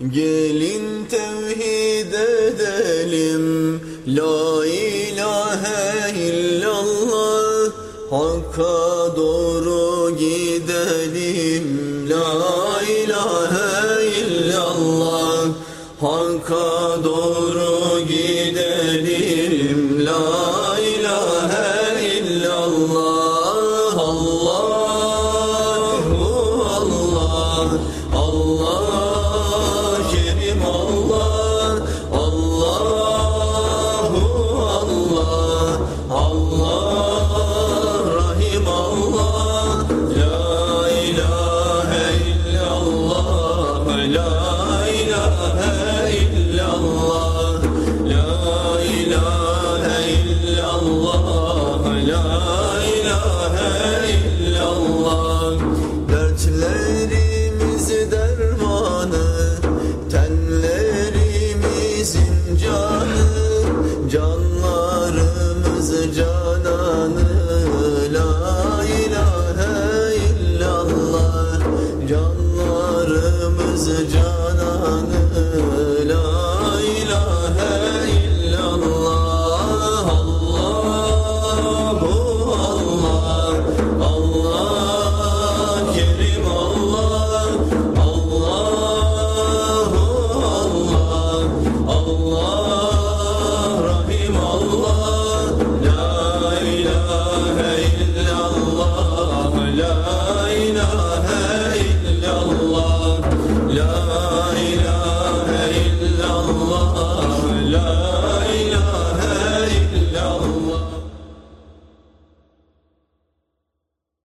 Gelin tevhid edelim. La ilahe illallah. Hakka doğru gidelim. La ilahe illallah. Hakka doğru gidelim. La ilahe illallah. Allahu Allah Allah cananı. La ilahe illallah Canlarımız love.